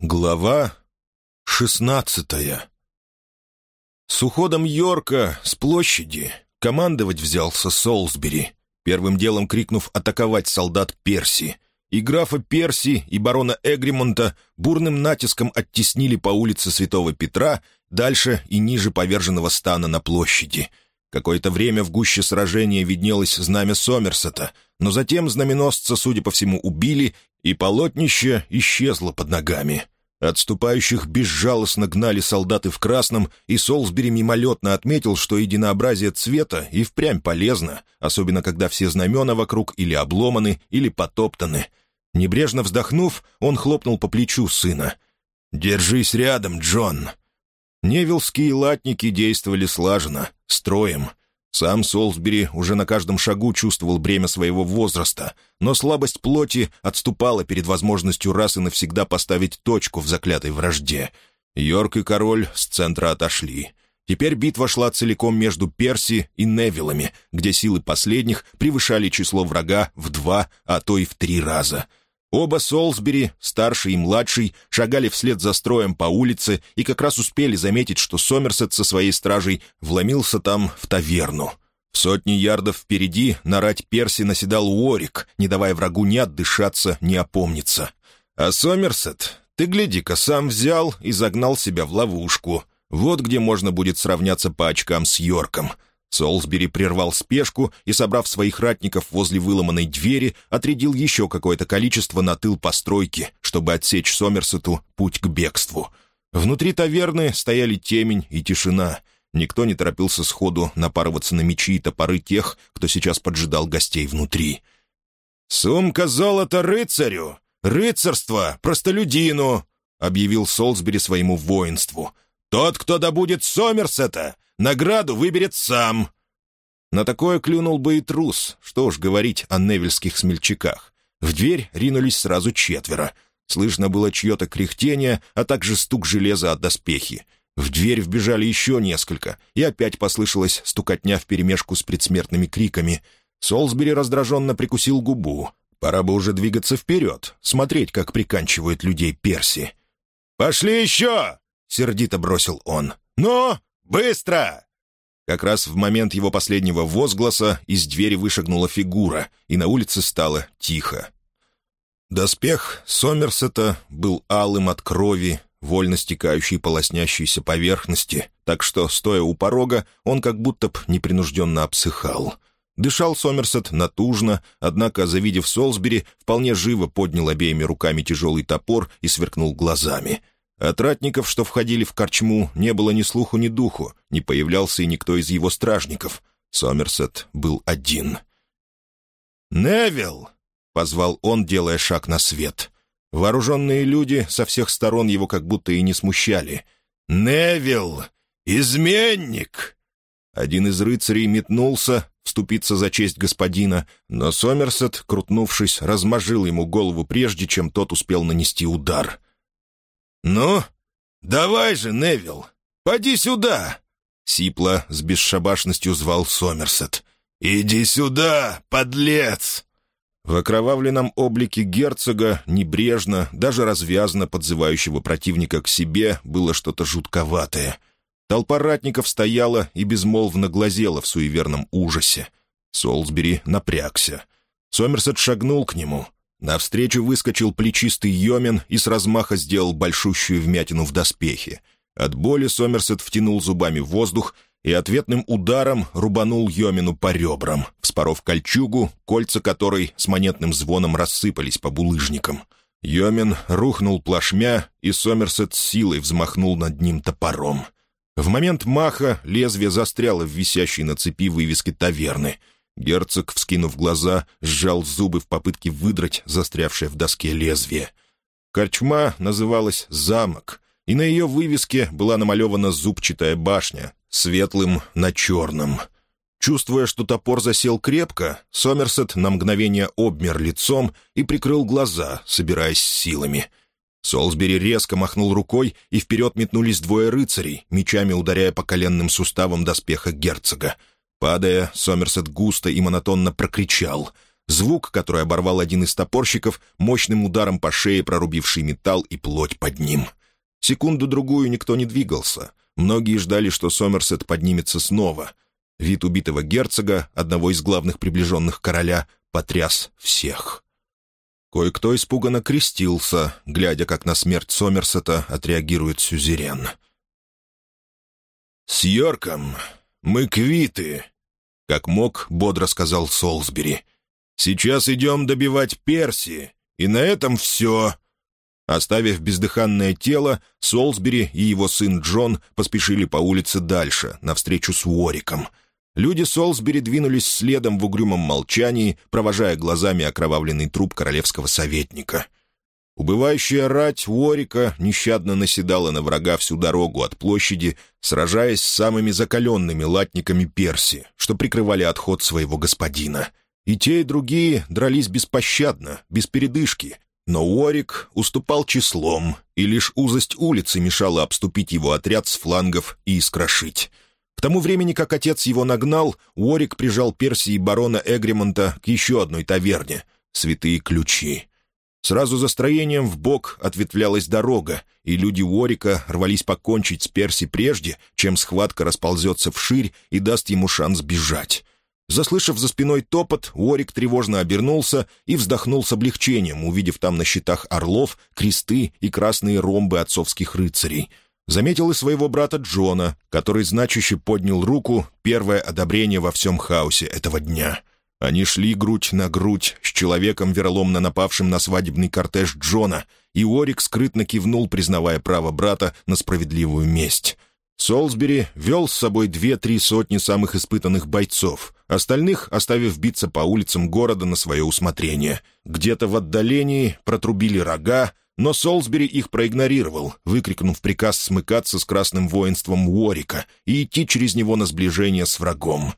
Глава шестнадцатая С уходом Йорка с площади командовать взялся Солсбери, первым делом крикнув атаковать солдат Перси. И графа Перси, и барона Эгримонта бурным натиском оттеснили по улице Святого Петра дальше и ниже поверженного стана на площади. Какое-то время в гуще сражения виднелось знамя Сомерсета, но затем знаменосца, судя по всему, убили, и полотнище исчезло под ногами. Отступающих безжалостно гнали солдаты в красном, и Солсбери мимолетно отметил, что единообразие цвета и впрямь полезно, особенно когда все знамена вокруг или обломаны, или потоптаны. Небрежно вздохнув, он хлопнул по плечу сына. «Держись рядом, Джон!» Невилские латники действовали слаженно, строем. Сам Солсбери уже на каждом шагу чувствовал бремя своего возраста, но слабость плоти отступала перед возможностью раз и навсегда поставить точку в заклятой вражде. Йорк и король с центра отошли. Теперь битва шла целиком между Перси и Невилами, где силы последних превышали число врага в два, а то и в три раза — Оба Солсбери, старший и младший, шагали вслед за строем по улице и как раз успели заметить, что Сомерсет со своей стражей вломился там в таверну. В сотни ярдов впереди на рать Перси наседал Уорик, не давая врагу ни отдышаться, ни опомниться. А Сомерсет, ты гляди-ка, сам взял и загнал себя в ловушку. Вот где можно будет сравняться по очкам с Йорком — Солсбери прервал спешку и, собрав своих ратников возле выломанной двери, отрядил еще какое-то количество на тыл постройки, чтобы отсечь Сомерсету путь к бегству. Внутри таверны стояли темень и тишина. Никто не торопился сходу напарываться на мечи и топоры тех, кто сейчас поджидал гостей внутри. «Сумка золота рыцарю! Рыцарство простолюдину!» — объявил Солсбери своему воинству. «Тот, кто добудет Сомерсета, Награду выберет сам». На такое клюнул бы и трус, что уж говорить о невельских смельчаках. В дверь ринулись сразу четверо. Слышно было чье-то кряхтение, а также стук железа от доспехи. В дверь вбежали еще несколько, и опять послышалась стукотня вперемешку с предсмертными криками. Солсбери раздраженно прикусил губу. Пора бы уже двигаться вперед, смотреть, как приканчивают людей Перси. «Пошли еще!» — сердито бросил он. «Ну, «Быстро!» Как раз в момент его последнего возгласа из двери вышагнула фигура, и на улице стало тихо. Доспех Сомерсета был алым от крови, вольно стекающей по поверхности, так что, стоя у порога, он как будто б непринужденно обсыхал. Дышал Сомерсет натужно, однако, завидев Солсбери, вполне живо поднял обеими руками тяжелый топор и сверкнул глазами — от ратников, что входили в корчму, не было ни слуху, ни духу, не появлялся и никто из его стражников. Сомерсет был один. «Невилл!» — позвал он, делая шаг на свет. Вооруженные люди со всех сторон его как будто и не смущали. «Невилл! Изменник!» Один из рыцарей метнулся, вступиться за честь господина, но Сомерсет, крутнувшись, размажил ему голову прежде, чем тот успел нанести удар — «Ну, давай же, Невил, поди сюда!» Сипла с бесшабашностью звал Сомерсет. «Иди сюда, подлец!» В окровавленном облике герцога, небрежно, даже развязно подзывающего противника к себе, было что-то жутковатое. Толпа ратников стояла и безмолвно глазела в суеверном ужасе. Солсбери напрягся. Сомерсет шагнул к нему. Навстречу выскочил плечистый Йомин и с размаха сделал большущую вмятину в доспехе. От боли Сомерсет втянул зубами воздух и ответным ударом рубанул Йомину по ребрам, вспоров кольчугу, кольца которой с монетным звоном рассыпались по булыжникам. Йомин рухнул плашмя, и Сомерсет силой взмахнул над ним топором. В момент маха лезвие застряло в висящей на цепи вывеске таверны — Герцог, вскинув глаза, сжал зубы в попытке выдрать застрявшее в доске лезвие. Корчма называлась «Замок», и на ее вывеске была намалевана зубчатая башня, светлым на черном. Чувствуя, что топор засел крепко, Сомерсет на мгновение обмер лицом и прикрыл глаза, собираясь силами. Солсбери резко махнул рукой, и вперед метнулись двое рыцарей, мечами ударяя по коленным суставам доспеха герцога. Падая, Сомерсет густо и монотонно прокричал. Звук, который оборвал один из топорщиков, мощным ударом по шее прорубивший металл и плоть под ним. Секунду-другую никто не двигался. Многие ждали, что Сомерсет поднимется снова. Вид убитого герцога, одного из главных приближенных короля, потряс всех. Кое-кто испуганно крестился, глядя, как на смерть Сомерсета отреагирует сюзерен. «С Йорком мы квиты», — как мог, бодро сказал Солсбери. «Сейчас идем добивать Перси, и на этом все». Оставив бездыханное тело, Солсбери и его сын Джон поспешили по улице дальше, навстречу с Уориком — Люди Солсбери двинулись следом в угрюмом молчании, провожая глазами окровавленный труп королевского советника. Убывающая рать Уорика нещадно наседала на врага всю дорогу от площади, сражаясь с самыми закаленными латниками Перси, что прикрывали отход своего господина. И те, и другие дрались беспощадно, без передышки, но Уорик уступал числом, и лишь узость улицы мешала обступить его отряд с флангов и искрошить. К тому времени, как отец его нагнал, Уорик прижал Персии барона Эгримонта к еще одной таверне — «Святые ключи». Сразу за строением в бок ответвлялась дорога, и люди Уорика рвались покончить с Перси прежде, чем схватка расползется вширь и даст ему шанс бежать. Заслышав за спиной топот, Уорик тревожно обернулся и вздохнул с облегчением, увидев там на щитах орлов, кресты и красные ромбы отцовских рыцарей — Заметил и своего брата Джона, который значуще поднял руку, первое одобрение во всем хаосе этого дня. Они шли грудь на грудь с человеком, вероломно напавшим на свадебный кортеж Джона, и Орик скрытно кивнул, признавая право брата на справедливую месть. Солсбери вел с собой две-три сотни самых испытанных бойцов, остальных оставив биться по улицам города на свое усмотрение. Где-то в отдалении протрубили рога, но Солсбери их проигнорировал, выкрикнув приказ смыкаться с красным воинством Уорика и идти через него на сближение с врагом.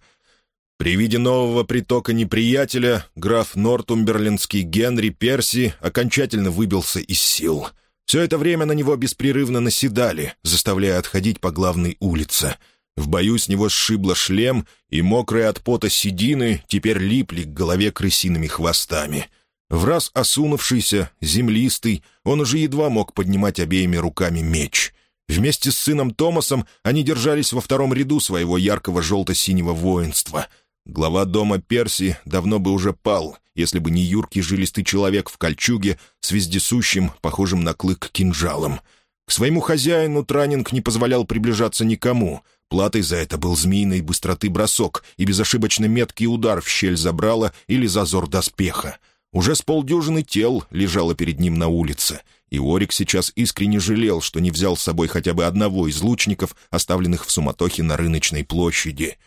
При виде нового притока неприятеля граф Нортумберлендский Генри Перси окончательно выбился из сил. Все это время на него беспрерывно наседали, заставляя отходить по главной улице. В бою с него сшибло шлем, и мокрые от пота седины теперь липли к голове крысиными хвостами — в раз осунувшийся, землистый, он уже едва мог поднимать обеими руками меч. Вместе с сыном Томасом они держались во втором ряду своего яркого желто-синего воинства. Глава дома Перси давно бы уже пал, если бы не юркий жилистый человек в кольчуге с вездесущим, похожим на клык, кинжалом. К своему хозяину Транинг не позволял приближаться никому. Платой за это был змеиной быстроты бросок и безошибочно меткий удар в щель забрала или зазор доспеха — уже с полдюжины тел лежало перед ним на улице, и Орик сейчас искренне жалел, что не взял с собой хотя бы одного из лучников, оставленных в суматохе на рыночной площади.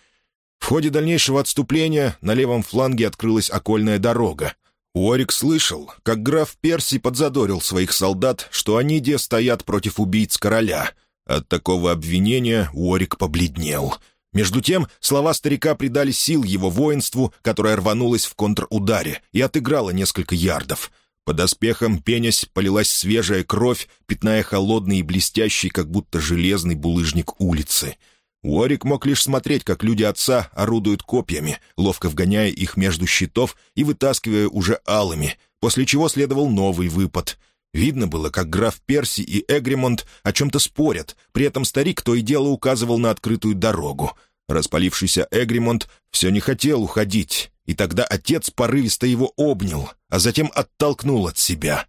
В ходе дальнейшего отступления на левом фланге открылась окольная дорога. Уорик слышал, как граф Перси подзадорил своих солдат, что они де стоят против убийц короля. От такого обвинения Уорик побледнел — между тем, слова старика придали сил его воинству, которое рванулось в контрударе и отыграло несколько ярдов. Под оспехом пенясь полилась свежая кровь, пятная холодный и блестящий, как будто железный булыжник улицы. Уорик мог лишь смотреть, как люди отца орудуют копьями, ловко вгоняя их между щитов и вытаскивая уже алыми, после чего следовал новый выпад — Видно было, как граф Перси и Эгримонт о чем-то спорят, при этом старик то и дело указывал на открытую дорогу. Распалившийся Эгримонт все не хотел уходить, и тогда отец порывисто его обнял, а затем оттолкнул от себя.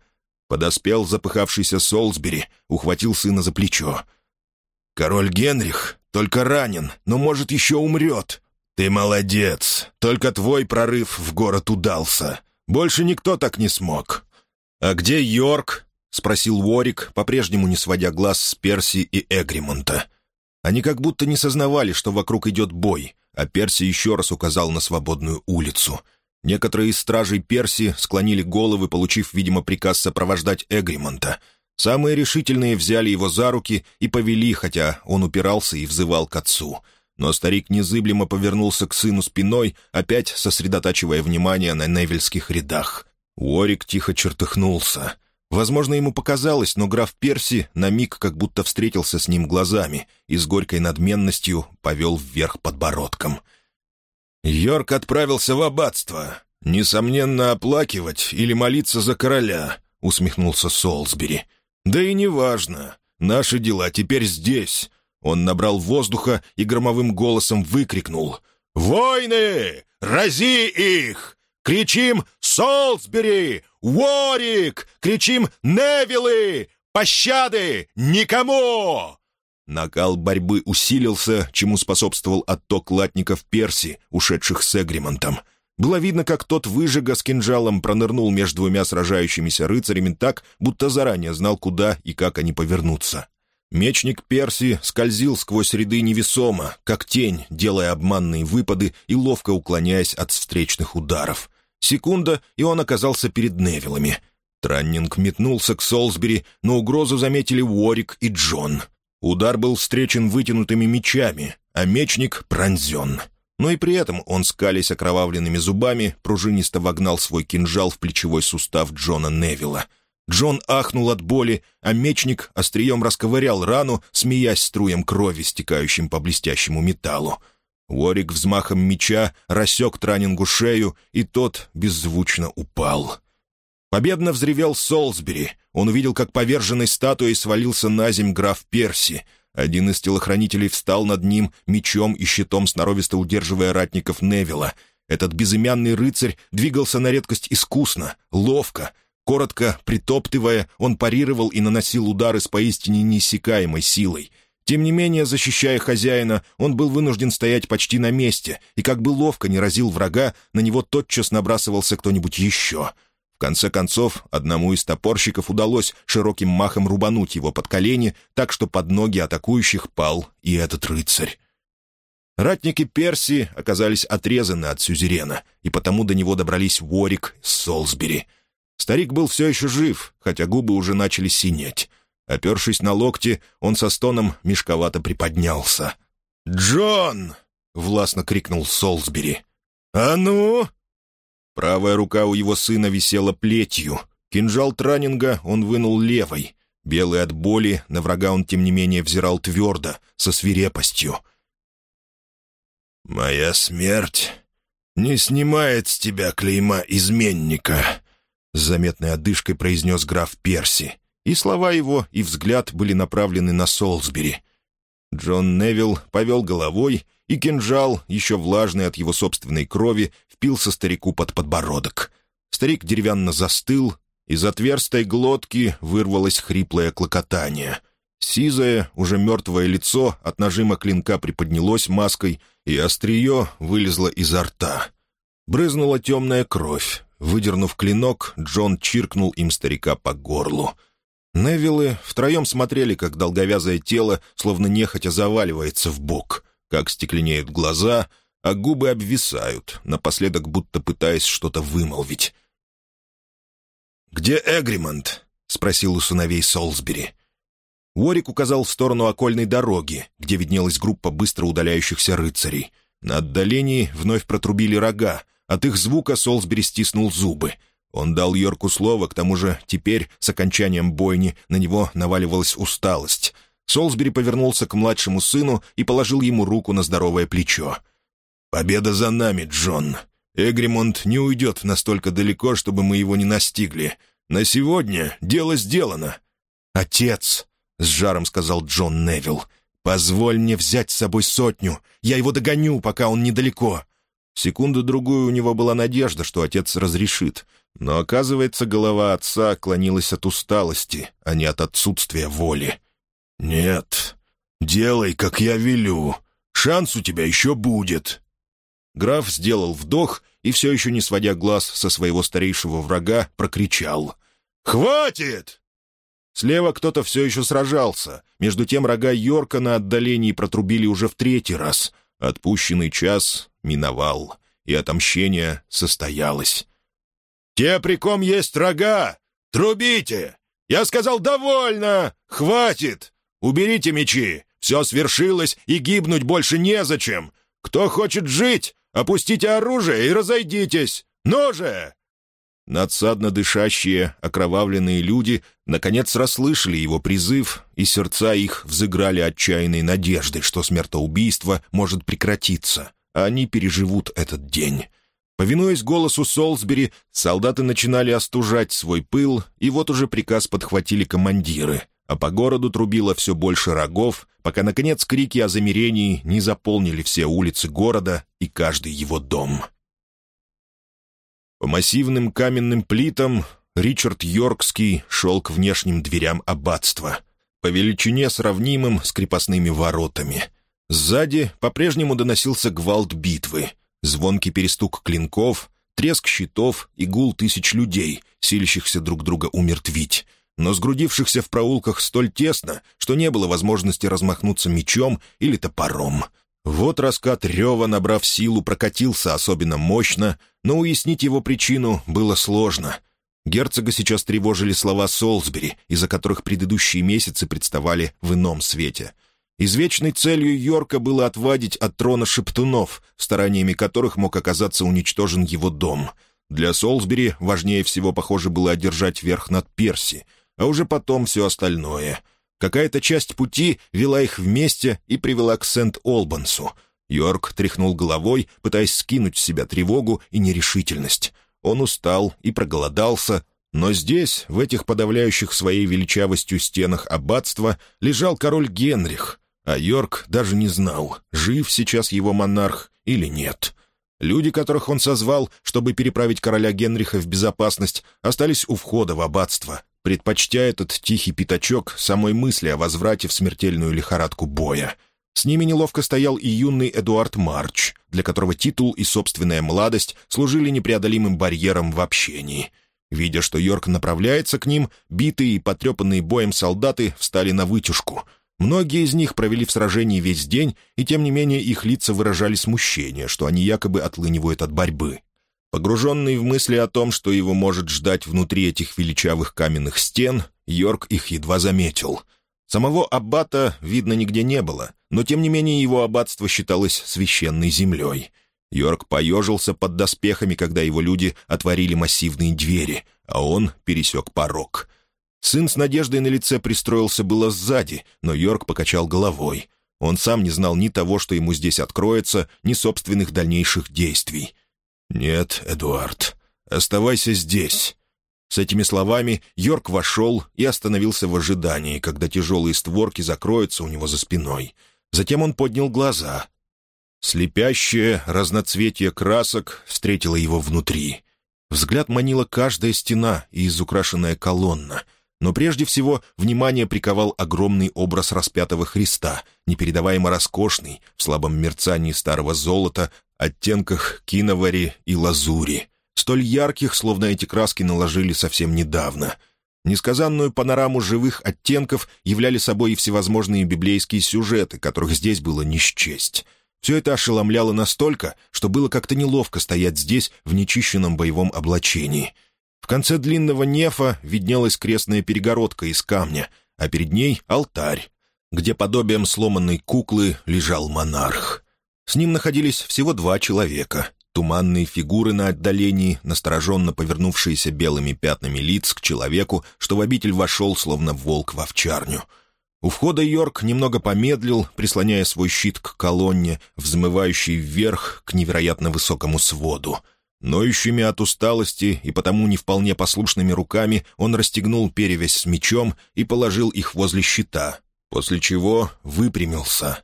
Подоспел запыхавшийся Солсбери, ухватил сына за плечо. «Король Генрих только ранен, но, может, еще умрет. Ты молодец, только твой прорыв в город удался. Больше никто так не смог. «А где Йорк?» — спросил Уорик, по-прежнему не сводя глаз с Перси и Эгримонта. Они как будто не сознавали, что вокруг идет бой, а Перси еще раз указал на свободную улицу. Некоторые из стражей Перси склонили головы, получив, видимо, приказ сопровождать Эгримонта. Самые решительные взяли его за руки и повели, хотя он упирался и взывал к отцу. Но старик незыблемо повернулся к сыну спиной, опять сосредотачивая внимание на невельских рядах. Уорик тихо чертыхнулся. Возможно, ему показалось, но граф Перси на миг как будто встретился с ним глазами и с горькой надменностью повел вверх подбородком. «Йорк отправился в аббатство. «Несомненно, оплакивать или молиться за короля», — усмехнулся Солсбери. «Да и неважно. Наши дела теперь здесь». Он набрал воздуха и громовым голосом выкрикнул. «Войны! Рази их! Кричим «Солсбери! Уорик!» Кричим «Невилы! Пощады! Никому!» Накал борьбы усилился, чему способствовал отток латников Перси, ушедших с Эгримонтом. Было видно, как тот выжига с кинжалом пронырнул между двумя сражающимися рыцарями так, будто заранее знал, куда и как они повернутся. Мечник Перси скользил сквозь ряды невесомо, как тень, делая обманные выпады и ловко уклоняясь от встречных ударов. Секунда, и он оказался перед Невилами. Траннинг метнулся к Солсбери, но угрозу заметили Уорик и Джон. Удар был встречен вытянутыми мечами, а мечник пронзен. Но и при этом он, скались окровавленными зубами, пружинисто вогнал свой кинжал в плечевой сустав Джона Невилла. Джон ахнул от боли, а мечник острием расковырял рану, смеясь струем крови, стекающим по блестящему металлу. Уорик взмахом меча рассек Транингу шею, и тот беззвучно упал. Победно взревел Солсбери. Он увидел, как поверженной статуей свалился на земь граф Перси. Один из телохранителей встал над ним, мечом и щитом сноровисто удерживая ратников Невилла. Этот безымянный рыцарь двигался на редкость искусно, ловко. Коротко притоптывая, он парировал и наносил удары с поистине неиссякаемой силой — тем не менее, защищая хозяина, он был вынужден стоять почти на месте, и как бы ловко не разил врага, на него тотчас набрасывался кто-нибудь еще. Конце концов, одному из топорщиков удалось широким махом рубануть его под колени, так что под ноги атакующих пал и этот рыцарь. Ратники Персии оказались отрезаны от сюзерена, и потому до него добрались Уорик с Солсбери. Старик был все еще жив, хотя губы уже начали синеть. Опершись на локти, он со стоном мешковато приподнялся. «Джон!» — властно крикнул Солсбери. «А ну!» Правая рука у его сына висела плетью. Кинжал Транинга он вынул левой. Белый от боли, на врага он, тем не менее, взирал твердо, со свирепостью. «Моя смерть не снимает с тебя клейма изменника», — с заметной одышкой произнес граф Перси. И слова его, и взгляд были направлены на Солсбери. Джон Невилл повел головой, и кинжал, еще влажный от его собственной крови, впился старику под подбородок. Старик деревянно застыл, из отверстой глотки вырвалось хриплое клокотание. Сизое, уже мертвое лицо от нажима клинка приподнялось маской, и острие вылезло изо рта. Брызнула темная кровь. Выдернув клинок, Джон чиркнул им старика по горлу — Невиллы втроем смотрели, как долговязое тело, словно нехотя заваливается в бок, как стекленеют глаза, а губы обвисают, напоследок будто пытаясь что-то вымолвить. «Где Эгримонт?» — спросил у сыновей Солсбери. Уорик указал в сторону окольной дороги, где виднелась группа быстро удаляющихся рыцарей. На отдалении вновь протрубили рога. От их звука Солсбери стиснул зубы — он дал Йорку слово, к тому же теперь, с окончанием бойни, на него наваливалась усталость. Солсбери повернулся к младшему сыну и положил ему руку на здоровое плечо. «Победа за нами, Джон. Эгримонт не уйдет настолько далеко, чтобы мы его не настигли. На сегодня дело сделано». «Отец», — с жаром сказал Джон Невилл, — «позволь мне взять с собой сотню. Я его догоню, пока он недалеко». Секунду-другую у него была надежда, что отец разрешит. Но, оказывается, голова отца клонилась от усталости, а не от отсутствия воли. «Нет, делай, как я велю. Шанс у тебя еще будет». Граф сделал вдох и, все еще не сводя глаз со своего старейшего врага, прокричал. «Хватит!» Слева кто-то все еще сражался. Между тем рога Йорка на отдалении протрубили уже в третий раз. Отпущенный час миновал, и отомщение состоялось. «Те, при ком есть рога! Трубите! Я сказал, довольно! Хватит! Уберите мечи! Все свершилось, и гибнуть больше незачем! Кто хочет жить, опустите оружие и разойдитесь! Ну же!» Надсадно дышащие, окровавленные люди наконец расслышали его призыв, и сердца их взыграли отчаянной надеждой, что смертоубийство может прекратиться, а они переживут этот день. Повинуясь голосу Солсбери, солдаты начинали остужать свой пыл, и вот уже приказ подхватили командиры, а по городу трубило все больше рогов, пока, наконец, крики о замирении не заполнили все улицы города и каждый его дом. По массивным каменным плитам Ричард Йоркский шел к внешним дверям аббатства, по величине сравнимым с крепостными воротами. Сзади по-прежнему доносился гвалт битвы, звонкий перестук клинков, треск щитов и гул тысяч людей, силищихся друг друга умертвить, но сгрудившихся в проулках столь тесно, что не было возможности размахнуться мечом или топором. Вот раскат рева, набрав силу, прокатился особенно мощно, но уяснить его причину было сложно — Герцога сейчас тревожили слова Солсбери, из-за которых предыдущие месяцы представали в ином свете. Извечной целью Йорка было отвадить от трона шептунов, стараниями которых мог оказаться уничтожен его дом. Для Солсбери важнее всего, похоже, было одержать верх над Перси, а уже потом все остальное. Какая-то часть пути вела их вместе и привела к Сент-Олбансу. Йорк тряхнул головой, пытаясь скинуть с себя тревогу и нерешительность. Он устал и проголодался, но здесь, в этих подавляющих своей величавостью стенах аббатства, лежал король Генрих, а Йорк даже не знал, жив сейчас его монарх или нет. Люди, которых он созвал, чтобы переправить короля Генриха в безопасность, остались у входа в аббатство, предпочтя этот тихий пятачок самой мысли о возврате в смертельную лихорадку боя — с ними неловко стоял и юный Эдуард Марч, для которого титул и собственная младость служили непреодолимым барьером в общении. Видя, что Йорк направляется к ним, битые и потрепанные боем солдаты встали на вытяжку. Многие из них провели в сражении весь день, и тем не менее их лица выражали смущение, что они якобы отлынивают от борьбы. Погруженный в мысли о том, что его может ждать внутри этих величавых каменных стен, Йорк их едва заметил — Самого аббата видно нигде не было, но тем не менее его аббатство считалось священной землей. Йорк поежился под доспехами, когда его люди отворили массивные двери, а он пересек порог. Сын с надеждой на лице пристроился было сзади, но Йорк покачал головой. Он сам не знал ни того, что ему здесь откроется, ни собственных дальнейших действий. «Нет, Эдуард, оставайся здесь. С этими словами Йорк вошел и остановился в ожидании, когда тяжелые створки закроются у него за спиной. Затем он поднял глаза. Слепящее разноцветие красок встретило его внутри. Взгляд манила каждая стена и изукрашенная колонна. Но прежде всего внимание приковал огромный образ распятого Христа, непередаваемо роскошный, в слабом мерцании старого золота, оттенках киновари и лазури — столь ярких, словно эти краски наложили совсем недавно. Несказанную панораму живых оттенков являли собой и всевозможные библейские сюжеты, которых здесь было не счесть. Все это ошеломляло настолько, что было как-то неловко стоять здесь в нечищенном боевом облачении. В конце длинного нефа виднелась крестная перегородка из камня, а перед ней — алтарь, где подобием сломанной куклы лежал монарх. С ним находились всего два человека Туманные фигуры на отдалении, настороженно повернувшиеся белыми пятнами лиц к человеку, что в обитель вошел, словно волк в овчарню. У входа Йорк немного помедлил, прислоняя свой щит к колонне, взмывающей вверх к невероятно высокому своду. Ноющими от усталости и потому не вполне послушными руками он расстегнул перевязь с мечом и положил их возле щита, после чего выпрямился —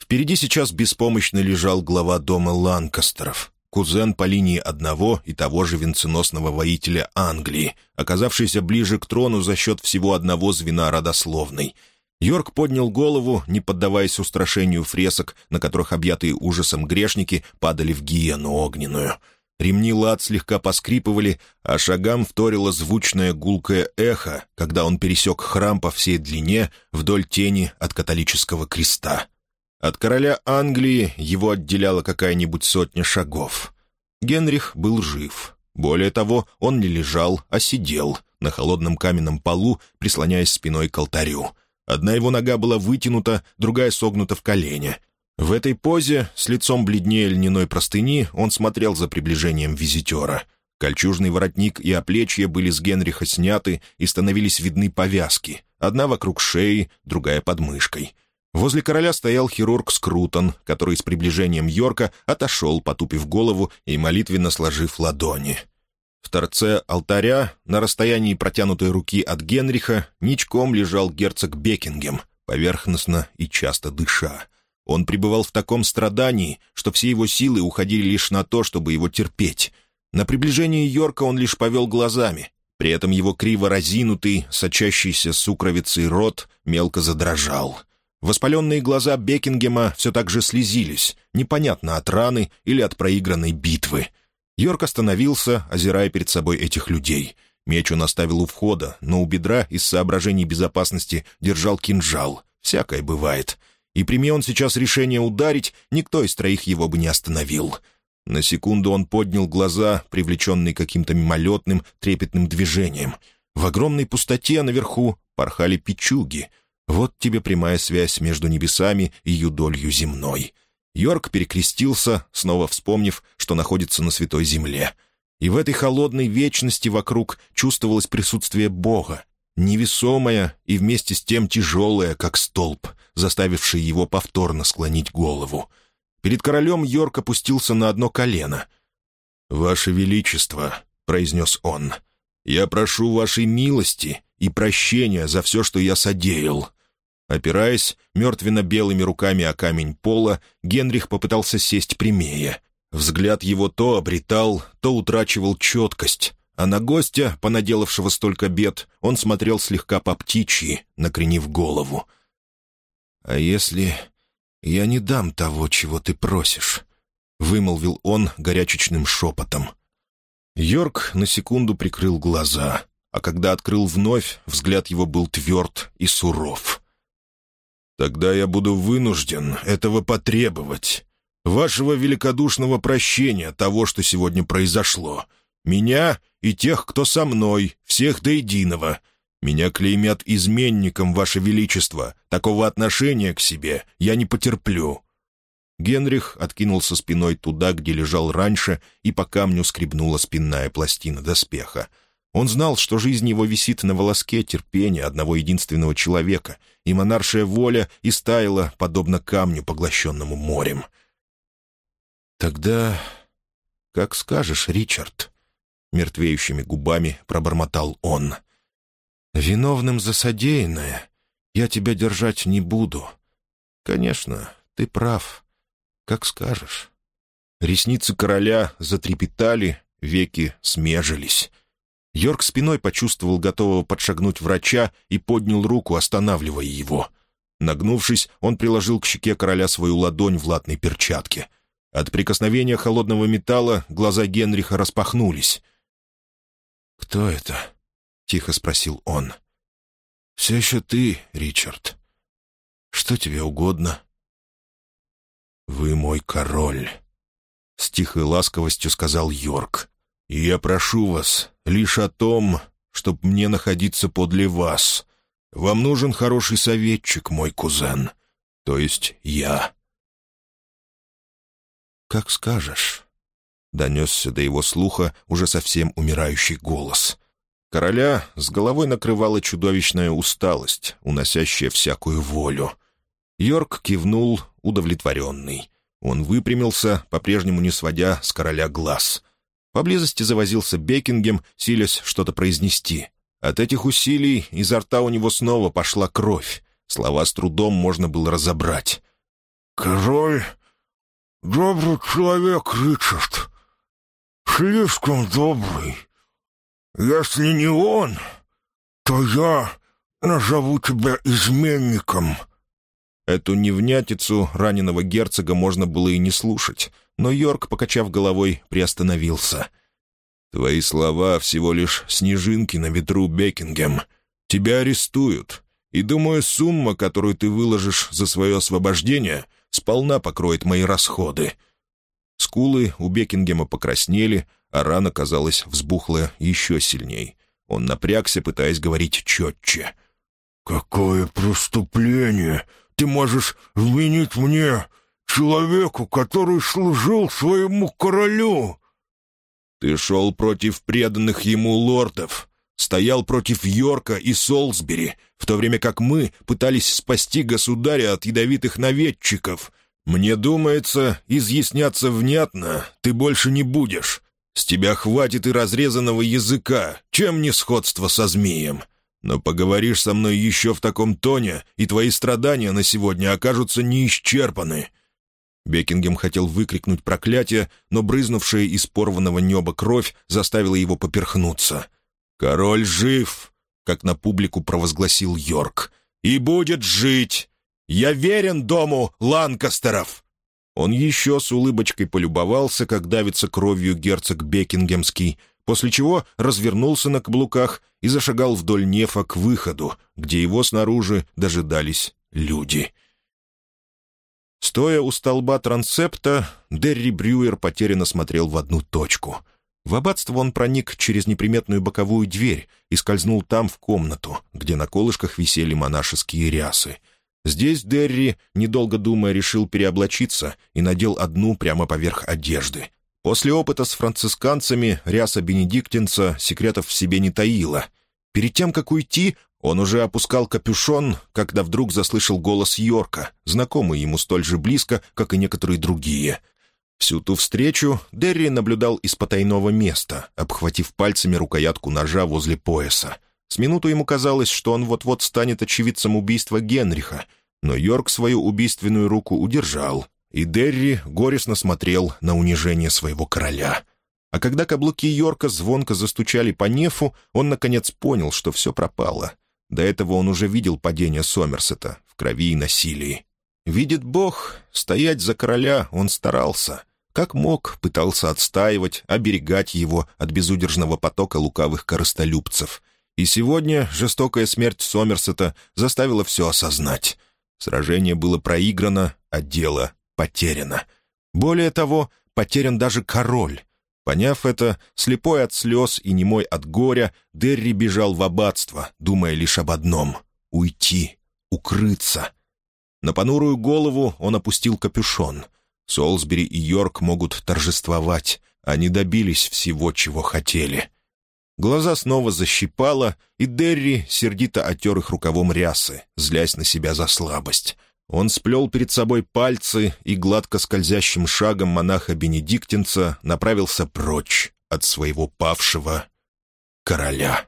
Впереди сейчас беспомощно лежал глава дома Ланкастеров, кузен по линии одного и того же венценосного воителя Англии, оказавшийся ближе к трону за счет всего одного звена родословной. Йорк поднял голову, не поддаваясь устрашению фресок, на которых объятые ужасом грешники падали в гиену огненную. Ремни лад слегка поскрипывали, а шагам вторило звучное гулкое эхо, когда он пересек храм по всей длине вдоль тени от католического креста. От короля Англии его отделяла какая-нибудь сотня шагов. Генрих был жив. Более того, он не лежал, а сидел на холодном каменном полу, прислоняясь спиной к алтарю. Одна его нога была вытянута, другая согнута в колене. В этой позе, с лицом бледнее льняной простыни, он смотрел за приближением визитера. Кольчужный воротник и оплечья были с Генриха сняты и становились видны повязки. Одна вокруг шеи, другая под мышкой — Возле короля стоял хирург Скрутон, который с приближением Йорка отошел, потупив голову и молитвенно сложив ладони. В торце алтаря, на расстоянии протянутой руки от Генриха, ничком лежал герцог Бекингем, поверхностно и часто дыша. Он пребывал в таком страдании, что все его силы уходили лишь на то, чтобы его терпеть. На приближение Йорка он лишь повел глазами. При этом его криво разинутый, сочащийся сукровицей рот мелко задрожал. Воспаленные глаза Бекингема все так же слезились, непонятно от раны или от проигранной битвы. Йорк остановился, озирая перед собой этих людей. Меч он оставил у входа, но у бедра из соображений безопасности держал кинжал. Всякое бывает. И прими он сейчас решение ударить, никто из троих его бы не остановил. На секунду он поднял глаза, привлеченный каким-то мимолетным, трепетным движением. В огромной пустоте наверху порхали печуги. Вот тебе прямая связь между небесами и юдолью земной. Йорк перекрестился, снова вспомнив, что находится на святой земле. И в этой холодной вечности вокруг чувствовалось присутствие Бога, невесомое и вместе с тем тяжелое, как столб, заставивший его повторно склонить голову. Перед королем Йорк опустился на одно колено. «Ваше Величество», — произнес он, — «я прошу вашей милости и прощения за все, что я содеял. Опираясь мертвенно-белыми руками о камень пола, Генрих попытался сесть прямее. Взгляд его то обретал, то утрачивал четкость, а на гостя, понаделавшего столько бед, он смотрел слегка по птичьи, накренив голову. «А если я не дам того, чего ты просишь?» — вымолвил он горячечным шепотом. Йорк на секунду прикрыл глаза, а когда открыл вновь, взгляд его был тверд и суров. Тогда я буду вынужден этого потребовать. Вашего великодушного прощения того, что сегодня произошло. Меня и тех, кто со мной, всех до единого. Меня клеймят изменником, Ваше Величество. Такого отношения к себе я не потерплю». Генрих откинулся спиной туда, где лежал раньше, и по камню скребнула спинная пластина доспеха. Он знал, что жизнь его висит на волоске терпения одного единственного человека, и монаршая воля истаяла, подобно камню, поглощенному морем. «Тогда как скажешь, Ричард», — мертвеющими губами пробормотал он. «Виновным за содеянное я тебя держать не буду. Конечно, ты прав. Как скажешь». Ресницы короля затрепетали, веки смежились. Йорк спиной почувствовал готового подшагнуть врача и поднял руку, останавливая его. Нагнувшись, он приложил к щеке короля свою ладонь в латной перчатке. От прикосновения холодного металла глаза Генриха распахнулись. «Кто это?» — тихо спросил он. «Все еще ты, Ричард. Что тебе угодно?» «Вы мой король», — с тихой ласковостью сказал Йорк. «И я прошу вас, лишь о том, чтоб мне находиться подле вас. Вам нужен хороший советчик, мой кузен, то есть я». «Как скажешь», — донесся до его слуха уже совсем умирающий голос. Короля с головой накрывала чудовищная усталость, уносящая всякую волю. Йорк кивнул, удовлетворенный. Он выпрямился, по-прежнему не сводя с короля глаз. Поблизости завозился Бекингем, силясь что-то произнести. От этих усилий изо рта у него снова пошла кровь. Слова с трудом можно было разобрать. «Король — добрый человек, Ричард. Слишком добрый. Если не он, то я назову тебя изменником». Эту невнятицу раненого герцога можно было и не слушать, но Йорк, покачав головой, приостановился. «Твои слова всего лишь снежинки на ветру, Бекингем. Тебя арестуют, и, думаю, сумма, которую ты выложишь за свое освобождение, сполна покроет мои расходы». Скулы у Бекингема покраснели, а рана, казалось, взбухла еще сильней. Он напрягся, пытаясь говорить четче. «Какое преступление ты можешь вменить мне, человеку, который служил своему королю?» «Ты шел против преданных ему лордов, стоял против Йорка и Солсбери, в то время как мы пытались спасти государя от ядовитых наведчиков. Мне думается, изъясняться внятно ты больше не будешь. С тебя хватит и разрезанного языка, чем не сходство со змеем. Но поговоришь со мной еще в таком тоне, и твои страдания на сегодня окажутся неисчерпаны». Бекингем хотел выкрикнуть проклятие, но брызнувшая из порванного неба кровь заставила его поперхнуться. «Король жив!» — как на публику провозгласил Йорк. «И будет жить! Я верен дому Ланкастеров!» Он еще с улыбочкой полюбовался, как давится кровью герцог Бекингемский, после чего развернулся на каблуках и зашагал вдоль нефа к выходу, где его снаружи дожидались люди. Стоя у столба трансепта, Дерри Брюер потерянно смотрел в одну точку. В аббатство он проник через неприметную боковую дверь и скользнул там в комнату, где на колышках висели монашеские рясы — Здесь Дерри, недолго думая, решил переоблачиться и надел одну прямо поверх одежды. После опыта с францисканцами ряса бенедиктинца секретов в себе не таила. Перед тем, как уйти, он уже опускал капюшон, когда вдруг заслышал голос Йорка, знакомый ему столь же близко, как и некоторые другие. Всю ту встречу Дерри наблюдал из потайного места, обхватив пальцами рукоятку ножа возле пояса. С минуту ему казалось, что он вот-вот станет очевидцем убийства Генриха, но Йорк свою убийственную руку удержал, и Дерри горестно смотрел на унижение своего короля. А когда каблуки Йорка звонко застучали по нефу, он, наконец, понял, что все пропало. До этого он уже видел падение Сомерсета в крови и насилии. Видит Бог, стоять за короля он старался. Как мог, пытался отстаивать, оберегать его от безудержного потока лукавых корыстолюбцев. И сегодня жестокая смерть Сомерсета заставила все осознать. Сражение было проиграно, а дело потеряно. Более того, потерян даже король. Поняв это, слепой от слез и немой от горя, Дерри бежал в аббатство, думая лишь об одном — уйти, укрыться. На понурую голову он опустил капюшон. Солсбери и Йорк могут торжествовать. Они добились всего, чего хотели. Глаза снова защипало, и Дерри сердито отер их рукавом рясы, злясь на себя за слабость. Он сплел перед собой пальцы и гладко скользящим шагом монаха-бенедиктинца направился прочь от своего павшего короля.